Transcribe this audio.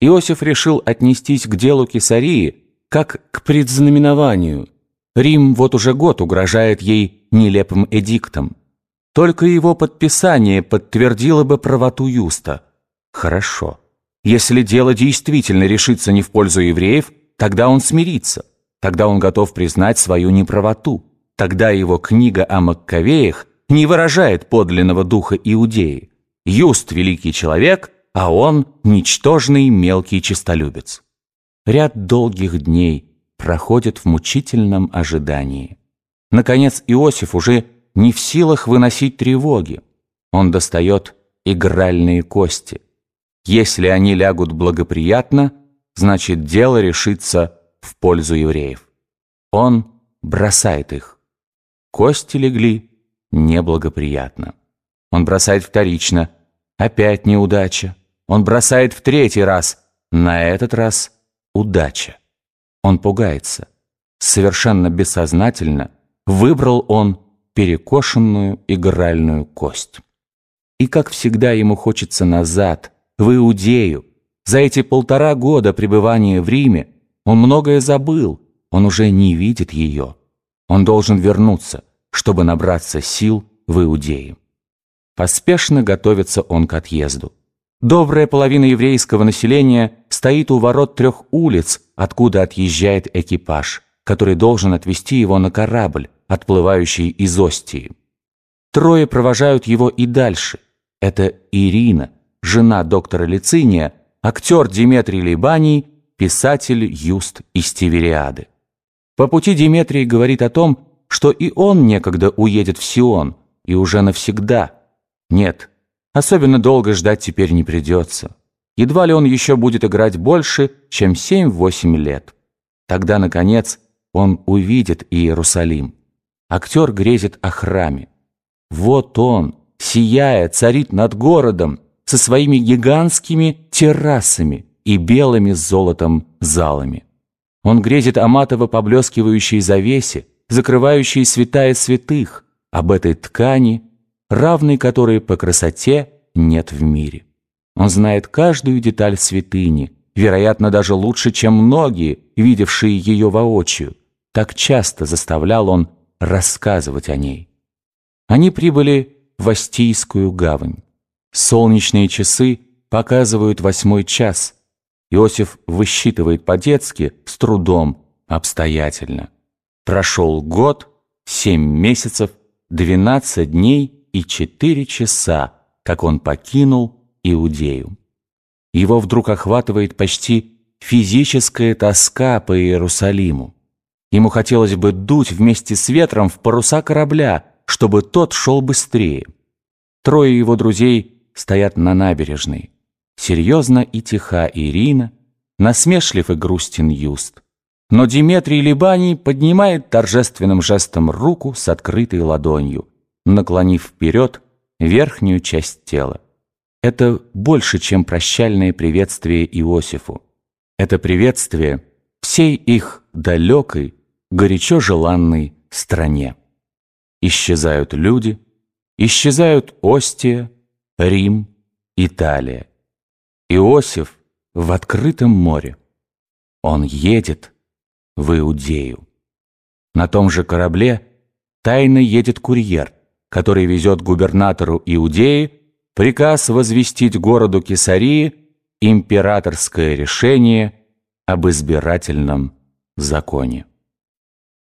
Иосиф решил отнестись к делу Кесарии как к предзнаменованию. Рим вот уже год угрожает ей нелепым эдиктом. Только его подписание подтвердило бы правоту Юста. Хорошо. Если дело действительно решится не в пользу евреев, тогда он смирится. Тогда он готов признать свою неправоту. Тогда его книга о Маккавеях не выражает подлинного духа Иудеи. Юст – великий человек, а он – ничтожный мелкий честолюбец. Ряд долгих дней проходит в мучительном ожидании. Наконец Иосиф уже не в силах выносить тревоги. Он достает игральные кости. Если они лягут благоприятно, значит дело решится в пользу евреев. Он бросает их. Кости легли неблагоприятно. Он бросает вторично. Опять неудача. Он бросает в третий раз. На этот раз удача. Он пугается. Совершенно бессознательно выбрал он перекошенную игральную кость. И, как всегда, ему хочется назад, в Иудею. За эти полтора года пребывания в Риме он многое забыл, он уже не видит ее. Он должен вернуться, чтобы набраться сил в Иудее. Поспешно готовится он к отъезду. Добрая половина еврейского населения стоит у ворот трех улиц, откуда отъезжает экипаж, который должен отвезти его на корабль, отплывающий из Остии. Трое провожают его и дальше. Это Ирина, жена доктора Лициния, актер Диметрий Либаний, писатель Юст из Тивериады. По пути Диметрий говорит о том, что и он некогда уедет в Сион, и уже навсегда. Нет, особенно долго ждать теперь не придется. Едва ли он еще будет играть больше, чем 7-8 лет. Тогда, наконец, он увидит Иерусалим. Актер грезит о храме. Вот он, сияя, царит над городом со своими гигантскими террасами и белыми с золотом залами. Он грезит о матово поблескивающей завесе, закрывающей святая святых, об этой ткани, равной которой по красоте нет в мире. Он знает каждую деталь святыни, вероятно, даже лучше, чем многие, видевшие ее воочию. Так часто заставлял он рассказывать о ней. Они прибыли в Астийскую гавань. Солнечные часы показывают восьмой час. Иосиф высчитывает по-детски, с трудом, обстоятельно. Прошел год, семь месяцев, двенадцать дней и четыре часа, как он покинул Иудею. Его вдруг охватывает почти физическая тоска по Иерусалиму. Ему хотелось бы дуть вместе с ветром в паруса корабля, чтобы тот шел быстрее. Трое его друзей стоят на набережной. Серьезно и тиха Ирина, насмешлив и грустен Юст. Но Диметрий Либаний поднимает торжественным жестом руку с открытой ладонью, наклонив вперед верхнюю часть тела. Это больше, чем прощальное приветствие Иосифу. Это приветствие всей их далекой, горячо желанной стране. Исчезают люди, исчезают Остия, Рим, Италия. Иосиф в открытом море. Он едет, в Иудею. На том же корабле тайно едет курьер, который везет губернатору Иудеи приказ возвестить городу Кесарии императорское решение об избирательном законе.